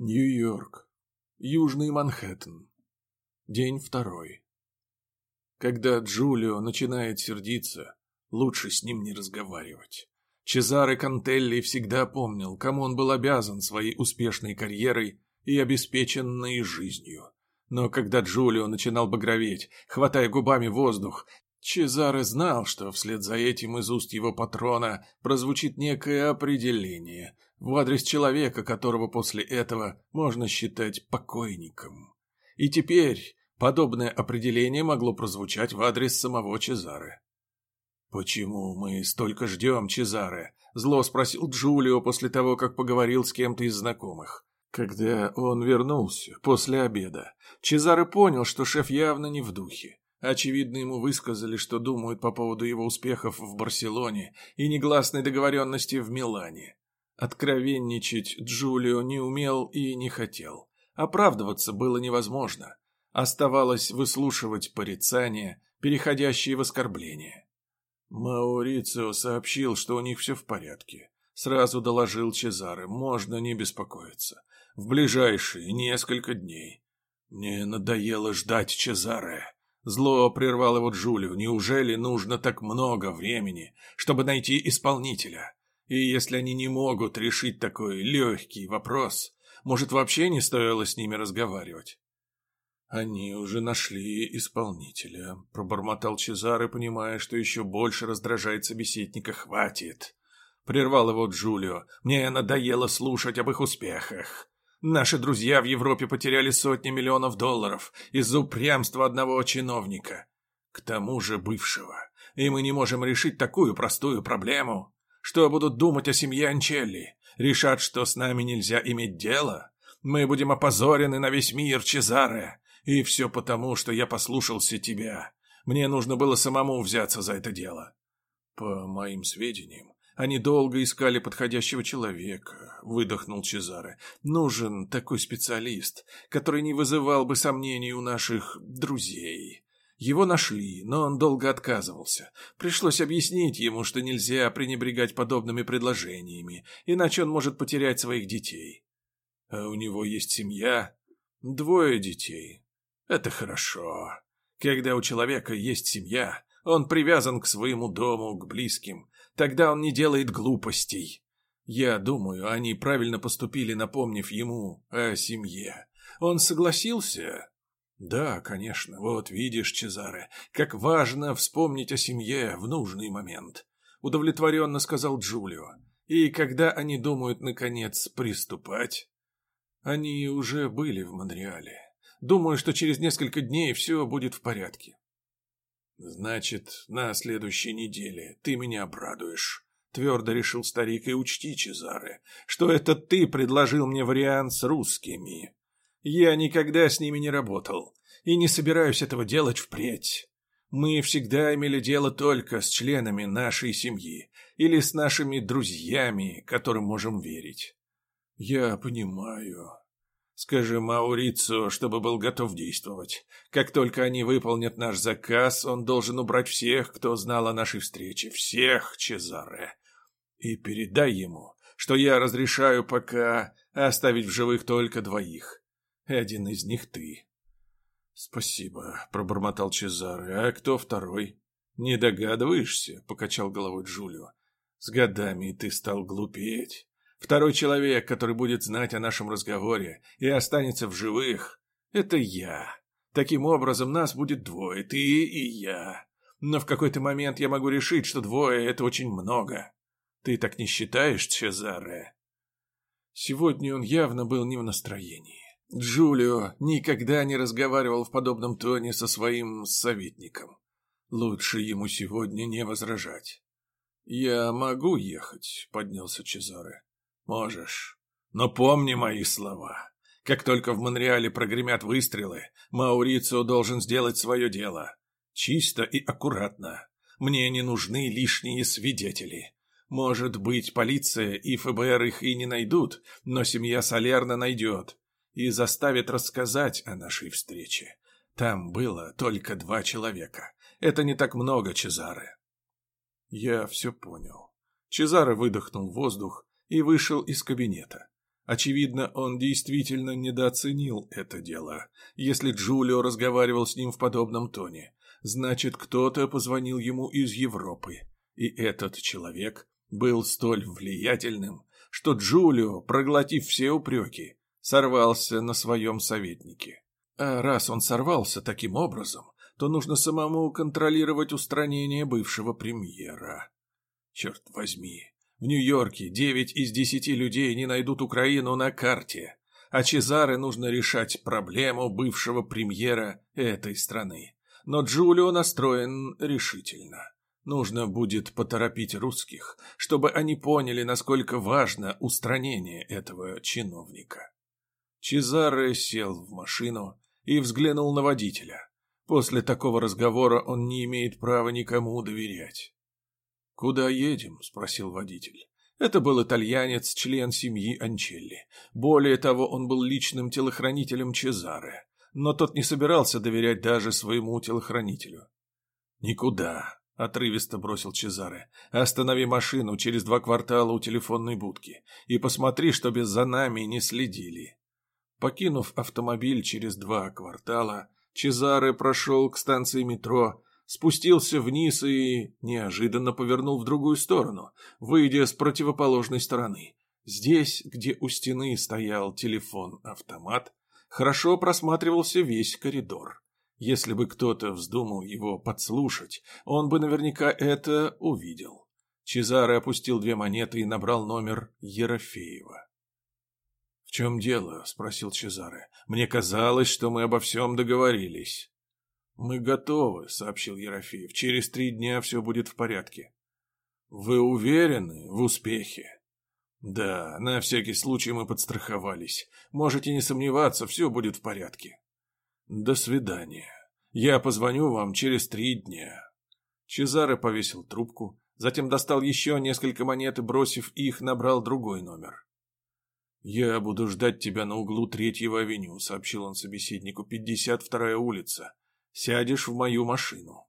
Нью-Йорк. Южный Манхэттен. День второй. Когда Джулио начинает сердиться, лучше с ним не разговаривать. Чезаре Кантелли всегда помнил, кому он был обязан своей успешной карьерой и обеспеченной жизнью. Но когда Джулио начинал багроветь, хватая губами воздух, Чезаре знал, что вслед за этим из уст его патрона прозвучит некое определение – в адрес человека, которого после этого можно считать покойником. И теперь подобное определение могло прозвучать в адрес самого Чезаре. «Почему мы столько ждем Чезаре?» – зло спросил Джулио после того, как поговорил с кем-то из знакомых. Когда он вернулся после обеда, Чезаре понял, что шеф явно не в духе. Очевидно, ему высказали, что думают по поводу его успехов в Барселоне и негласной договоренности в Милане. Откровенничать Джулио не умел и не хотел. Оправдываться было невозможно. Оставалось выслушивать порицания, переходящие в оскорбления. Маурицио сообщил, что у них все в порядке. Сразу доложил Чезаре, можно не беспокоиться. В ближайшие несколько дней. Мне надоело ждать Чезаре. Зло прервал его Джулио. Неужели нужно так много времени, чтобы найти исполнителя? И если они не могут решить такой легкий вопрос, может, вообще не стоило с ними разговаривать? «Они уже нашли исполнителя», — пробормотал Чезаре, понимая, что еще больше раздражает собеседника. «Хватит!» — прервал его Джулио. «Мне надоело слушать об их успехах. Наши друзья в Европе потеряли сотни миллионов долларов из-за упрямства одного чиновника, к тому же бывшего. И мы не можем решить такую простую проблему. Что будут думать о семье Анчелли? Решат, что с нами нельзя иметь дело? Мы будем опозорены на весь мир, Чезаре. И все потому, что я послушался тебя. Мне нужно было самому взяться за это дело. По моим сведениям, они долго искали подходящего человека, выдохнул Чезаре. Нужен такой специалист, который не вызывал бы сомнений у наших друзей. Его нашли, но он долго отказывался. Пришлось объяснить ему, что нельзя пренебрегать подобными предложениями, иначе он может потерять своих детей. А у него есть семья? Двое детей. Это хорошо. Когда у человека есть семья, он привязан к своему дому, к близким. Тогда он не делает глупостей. Я думаю, они правильно поступили, напомнив ему о семье. Он согласился, да, конечно, вот видишь, Чезаре, как важно вспомнить о семье в нужный момент, удовлетворенно сказал Джулио. И когда они думают, наконец, приступать? Они уже были в Монреале. Думаю, что через несколько дней все будет в порядке. Значит, на следующей неделе ты меня обрадуешь. Твердо решил старик и учти, Чезаре, что это ты предложил мне вариант с русскими. Я никогда с ними не работал и не собираюсь этого делать впредь. Мы всегда имели дело только с членами нашей семьи или с нашими друзьями, которым можем верить. Я понимаю. Скажи Маурицу, чтобы был готов действовать. Как только они выполнят наш заказ, он должен убрать всех, кто знал о нашей встрече. Всех, Чезаре. И передай ему, что я разрешаю пока оставить в живых только двоих. Один из них ты. Спасибо, пробормотал Чезаре. А кто второй? Не догадываешься? Покачал головой Джулио. С годами ты стал глупеть. Второй человек, который будет знать о нашем разговоре и останется в живых, это я. Таким образом, нас будет двое, ты и я. Но в какой-то момент я могу решить, что двое — это очень много. Ты так не считаешь, Чезаре? Сегодня он явно был не в настроении. Джулио никогда не разговаривал в подобном тоне со своим советником. Лучше ему сегодня не возражать. «Я могу ехать», — поднялся Чезаре. «Можешь. Но помни мои слова. Как только в Монреале прогремят выстрелы, Маурицио должен сделать свое дело. Чисто и аккуратно. Мне не нужны лишние свидетели. Может быть, полиция и ФБР их и не найдут, но семья Солерна найдет и заставит рассказать о нашей встрече. Там было только два человека. Это не так много, Чезаре. Я все понял. Чезаре выдохнул воздух и вышел из кабинета. Очевидно, он действительно недооценил это дело. Если Джулио разговаривал с ним в подобном тоне, значит, кто-то позвонил ему из Европы. И этот человек был столь влиятельным, что Джулио, проглотив все упреки, сорвался на своем советнике. А раз он сорвался таким образом, то нужно самому контролировать устранение бывшего премьера. Черт возьми, в Нью-Йорке девять из десяти людей не найдут Украину на карте, а Чезаре нужно решать проблему бывшего премьера этой страны. Но Джулио настроен решительно. Нужно будет поторопить русских, чтобы они поняли, насколько важно устранение этого чиновника. Чезаре сел в машину и взглянул на водителя. После такого разговора он не имеет права никому доверять. «Куда едем?» – спросил водитель. Это был итальянец, член семьи Анчелли. Более того, он был личным телохранителем Чезаре. Но тот не собирался доверять даже своему телохранителю. «Никуда», — отрывисто бросил Чезаре. «Останови машину через два квартала у телефонной будки и посмотри, чтобы за нами не следили». Покинув автомобиль через два квартала, Чезаре прошел к станции метро спустился вниз и неожиданно повернул в другую сторону, выйдя с противоположной стороны. Здесь, где у стены стоял телефон-автомат, хорошо просматривался весь коридор. Если бы кто-то вздумал его подслушать, он бы наверняка это увидел. Чезаре опустил две монеты и набрал номер Ерофеева. «В чем дело?» — спросил Чезаре. «Мне казалось, что мы обо всем договорились». «Мы готовы», — сообщил Ерофеев. «Через три дня все будет в порядке». «Вы уверены в успехе?» «Да, на всякий случай мы подстраховались. Можете не сомневаться, все будет в порядке». «До свидания. Я позвоню вам через три дня». Чезаре повесил трубку, затем достал еще несколько монет и, бросив их, набрал другой номер. «Я буду ждать тебя на углу Третьего авеню», — сообщил он собеседнику, — «пятьдесят вторая улица. Сядешь в мою машину».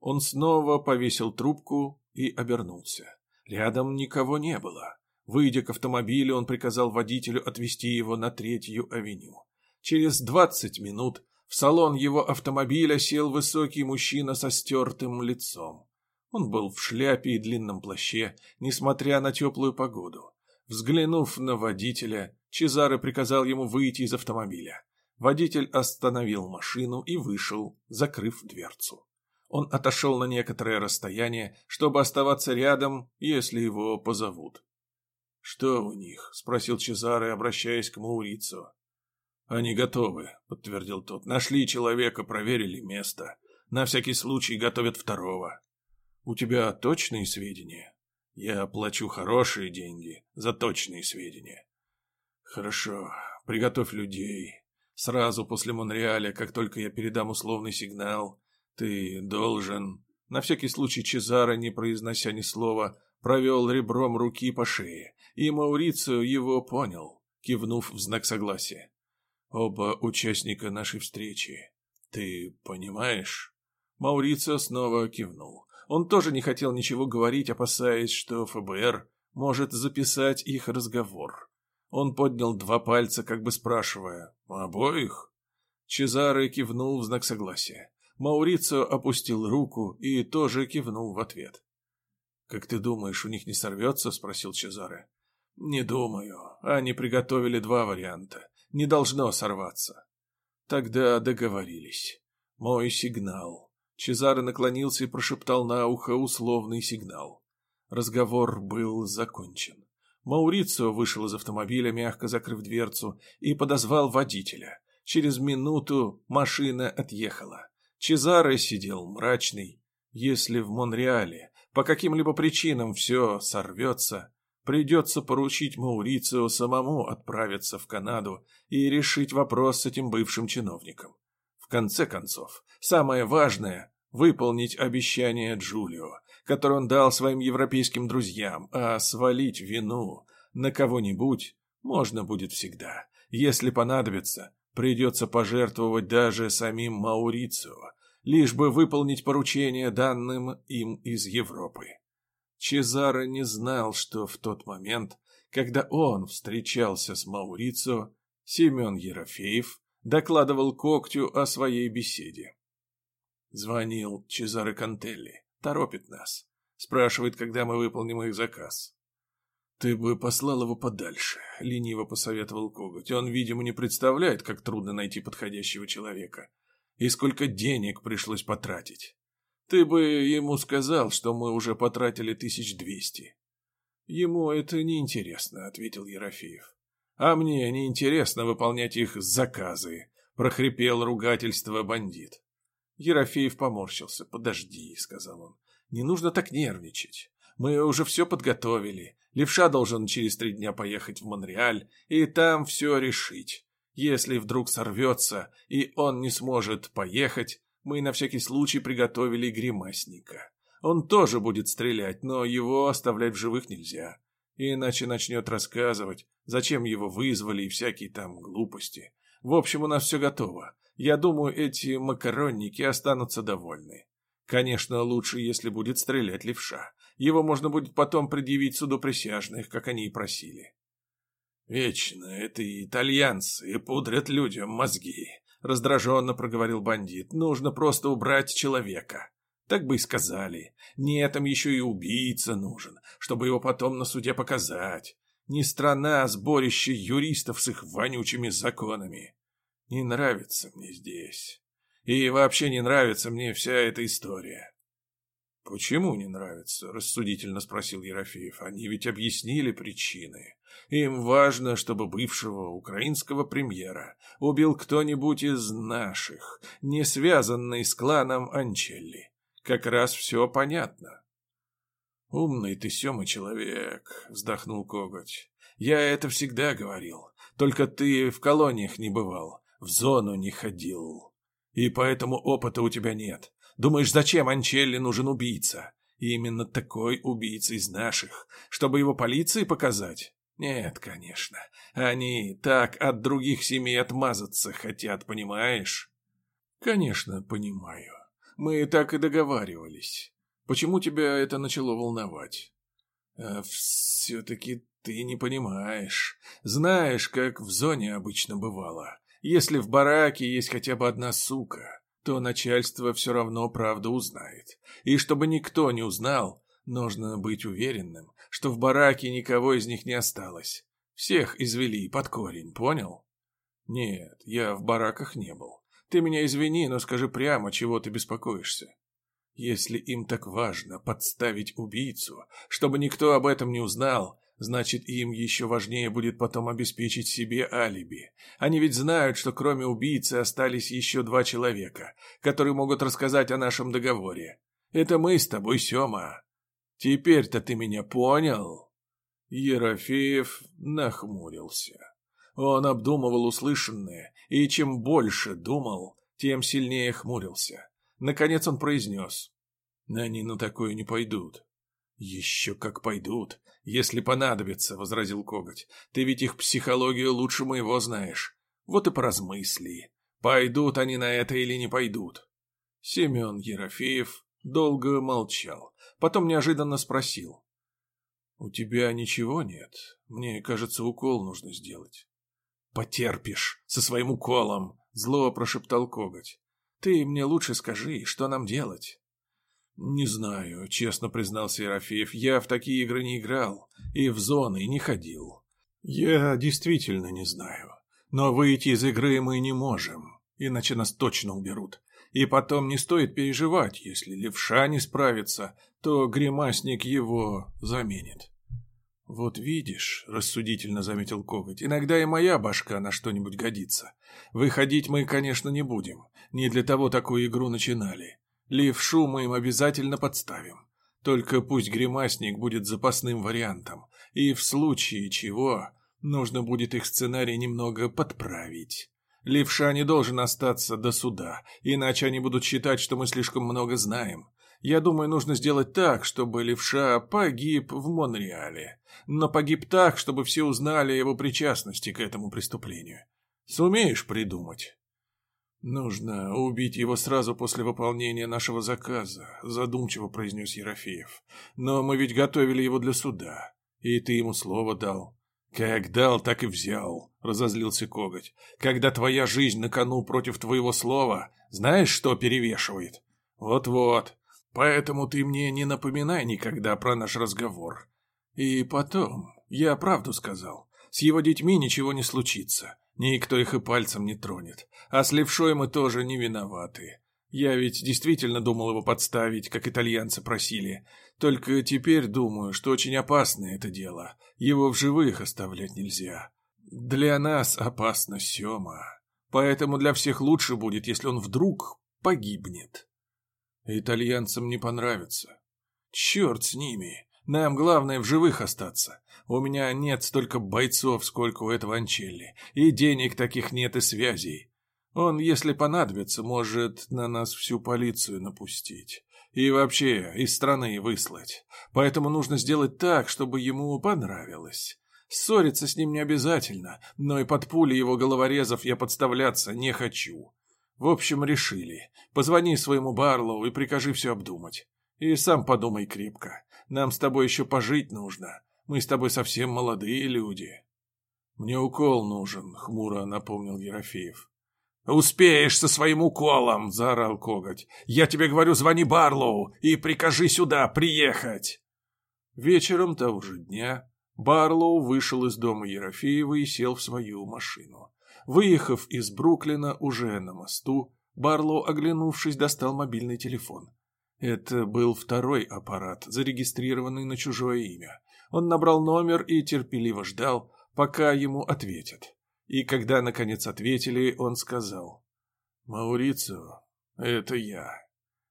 Он снова повесил трубку и обернулся. Рядом никого не было. Выйдя к автомобилю, он приказал водителю отвезти его на Третью авеню. Через двадцать минут в салон его автомобиля сел высокий мужчина со стертым лицом. Он был в шляпе и длинном плаще, несмотря на теплую погоду. Взглянув на водителя, Чезаре приказал ему выйти из автомобиля. Водитель остановил машину и вышел, закрыв дверцу. Он отошел на некоторое расстояние, чтобы оставаться рядом, если его позовут. «Что у них?» — спросил Чезаре, обращаясь к Маурицу. «Они готовы», — подтвердил тот. «Нашли человека, проверили место. На всякий случай готовят второго». «У тебя точные сведения?» «Я плачу хорошие деньги за точные сведения». «Хорошо, приготовь людей. Сразу после Монреаля, как только я передам условный сигнал, ты должен...» На всякий случай Чезаро, не произнося ни слова, провел ребром руки по шее, и Маурицио его понял, кивнув в знак согласия. «Оба участника нашей встречи. Ты понимаешь?» Маурицио снова кивнул. Он тоже не хотел ничего говорить, опасаясь, что ФБР может записать их разговор. Он поднял два пальца, как бы спрашивая «Обоих?». Чезаре кивнул в знак согласия. Маурицио опустил руку и тоже кивнул в ответ. «Как ты думаешь, у них не сорвется?» — спросил Чезаре. «Не думаю. Они приготовили два варианта. Не должно сорваться». Тогда договорились. Мой сигнал. Чезаре наклонился и прошептал на ухо условный сигнал. Разговор был закончен. Маурицио вышел из автомобиля, мягко закрыв дверцу, и подозвал водителя. Через минуту машина отъехала. Чезаре сидел мрачный. Если в Монреале по каким-либо причинам все сорвется, придется поручить Маурицио самому отправиться в Канаду и решить вопрос с этим бывшим чиновником. Конце концов, самое важное – выполнить обещание Джулио, который он дал своим европейским друзьям, а свалить вину на кого-нибудь можно будет всегда. Если понадобится, придется пожертвовать даже самим Маурицио, лишь бы выполнить поручение, данным им из Европы. Чезаро не знал, что в тот момент, Когда он встречался с Маурицо, Семен Ерофеев докладывал Когтю о своей беседе. Звонил Чезаре Кантелли, торопит нас, спрашивает, когда мы выполним их заказ. «Ты бы послал его подальше», — лениво посоветовал Коготь. «Он, видимо, не представляет, как трудно найти подходящего человека. И сколько денег пришлось потратить. Ты бы ему сказал, что мы уже потратили тысяч двести. «Ему это неинтересно», — ответил Ерофеев. «А мне неинтересно выполнять их заказы», — прохрипел ругательство бандит. Ерофеев поморщился. «Подожди», — сказал он. «Не нужно так нервничать. Мы уже все подготовили. Левша должен через три дня поехать в Монреаль и там все решить. Если вдруг сорвется, и он не сможет поехать, мы на всякий случай приготовили гримасника. Он тоже будет стрелять, но его оставлять в живых нельзя. Иначе начнет рассказывать, зачем его вызвали и всякие там глупости. В общем, у нас все готово. Я думаю, эти макаронники останутся довольны. Конечно, лучше, если будет стрелять левша. Его можно будет потом предъявить суду присяжных, как они и просили. Вечно это итальянцы пудрят людям мозги, раздраженно проговорил бандит. Нужно просто убрать человека. Так бы и сказали. Нет, там еще и убийца нужен, чтобы его потом на суде показать. Не страна, а сборище юристов с их вонючими законами. Не нравится мне здесь. И вообще не нравится мне вся эта история. «Почему не нравится?» – рассудительно спросил Ерофеев. «Они ведь объяснили причины. Им важно, чтобы бывшего украинского премьера убил кто-нибудь из наших, не связанный с кланом Анчелли как раз все понятно. «Умный ты, Сема, человек», — вздохнул Коготь. «Я это всегда говорил. Только ты в колониях не бывал, в зону не ходил. И поэтому опыта у тебя нет. Думаешь, зачем Анчелли нужен убийца? И именно такой убийца из наших, чтобы его полиции показать? Нет, конечно. Они так от других семей отмазаться хотят, понимаешь? Конечно, понимаю. Мы так и договаривались. Почему тебя это начало волновать? А все-таки ты не понимаешь. Знаешь, как в зоне обычно бывало. Если в бараке есть хотя бы одна сука, то начальство все равно правду узнает. И чтобы никто не узнал, нужно быть уверенным, что в бараке никого из них не осталось. Всех извели под корень, понял? Нет, я в бараках не был. Ты меня извини, но скажи прямо, чего ты беспокоишься. Если им так важно подставить убийцу, чтобы никто об этом не узнал, значит, им еще важнее будет потом обеспечить себе алиби. Они ведь знают, что кроме убийцы остались еще два человека, которые могут рассказать о нашем договоре. Это мы с тобой, Сема. Теперь-то ты меня понял?» Ерофеев нахмурился. Он обдумывал услышанное, и чем больше думал, тем сильнее хмурился. Наконец он произнес. «Они на такое не пойдут». «Еще как пойдут, если понадобится», — возразил Коготь. «Ты ведь их психологию лучше моего знаешь. Вот и поразмысли, пойдут они на это или не пойдут». Семен Ерофеев долго молчал, потом неожиданно спросил. «У тебя ничего нет? Мне кажется, укол нужно сделать». «Потерпишь со своим уколом», — зло прошептал коготь. «Ты мне лучше скажи, что нам делать?» «Не знаю», — честно признался Ерофеев. «Я в такие игры не играл и в зоны не ходил. Я действительно не знаю. Но выйти из игры мы не можем, иначе нас точно уберут. И потом не стоит переживать, если левша не справится, то гримасник его заменит». «Вот видишь», — рассудительно заметил Коготь, — «иногда и моя башка на что-нибудь годится. Выходить мы, конечно, не будем. Не для того такую игру начинали. Левшу мы им обязательно подставим. Только пусть гримасник будет запасным вариантом, и в случае чего нужно будет их сценарий немного подправить». Левша не должен остаться до суда, иначе они будут считать, что мы слишком много знаем. Я думаю, нужно сделать так, чтобы левша погиб в Монреале. Но погиб так, чтобы все узнали о его причастности к этому преступлению. Сумеешь придумать? Нужно убить его сразу после выполнения нашего заказа, задумчиво произнес Ерофеев. Но мы ведь готовили его для суда. И ты ему слово дал. «Как дал, так и взял», — разозлился коготь. «Когда твоя жизнь на кону против твоего слова, знаешь, что перевешивает? Вот-вот. Поэтому ты мне не напоминай никогда про наш разговор. И потом, я правду сказал. С его детьми ничего не случится. Никто их и пальцем не тронет. А с левшой мы тоже не виноваты. Я ведь действительно думал его подставить, как итальянцы просили. Только теперь думаю, что очень опасно это дело. Его в живых оставлять нельзя. Для нас опасно Сёма. Поэтому для всех лучше будет, если он вдруг погибнет. Итальянцам не понравится. Черт с ними. Нам главное в живых остаться. У меня нет столько бойцов, сколько у этого Анчелли. И денег таких нет, и связей. Он, если понадобится, может на нас всю полицию напустить. И вообще из страны выслать. Поэтому нужно сделать так, чтобы ему понравилось. Ссориться с ним не обязательно, но и под пули его головорезов я подставляться не хочу. В общем, решили. Позвони своему Барлоу и прикажи все обдумать. И сам подумай крепко. Нам с тобой еще пожить нужно. Мы с тобой совсем молодые люди. Мне укол нужен, хмуро напомнил Ерофеев. «Успеешь со своим уколом!» – заорал коготь. «Я тебе говорю, звони Барлоу и прикажи сюда приехать!» Вечером того же дня Барлоу вышел из дома Ерофеева и сел в свою машину. Выехав из Бруклина уже на мосту, Барлоу, оглянувшись, достал мобильный телефон. Это был второй аппарат, зарегистрированный на чужое имя. Он набрал номер и терпеливо ждал, пока ему ответят. И когда, наконец, ответили, он сказал. «Маурицио, это я.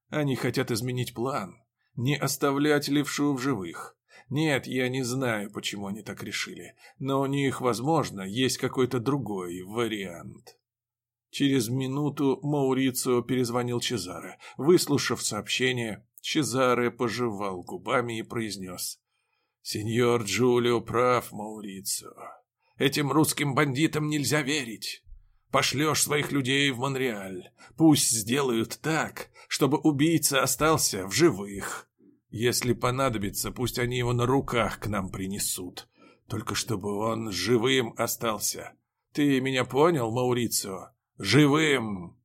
Они хотят изменить план, не оставлять левшу в живых. Нет, я не знаю, почему они так решили, но у них, возможно, есть какой-то другой вариант». Через минуту Маурицио перезвонил Чезаре. Выслушав сообщение, Чезаре пожевал губами и произнес. «Сеньор Джулио прав, Маурицио. Этим русским бандитам нельзя верить. Пошлешь своих людей в Монреаль. Пусть сделают так, чтобы убийца остался в живых. Если понадобится, пусть они его на руках к нам принесут. Только чтобы он живым остался. Ты меня понял, Маурицио? Живым!»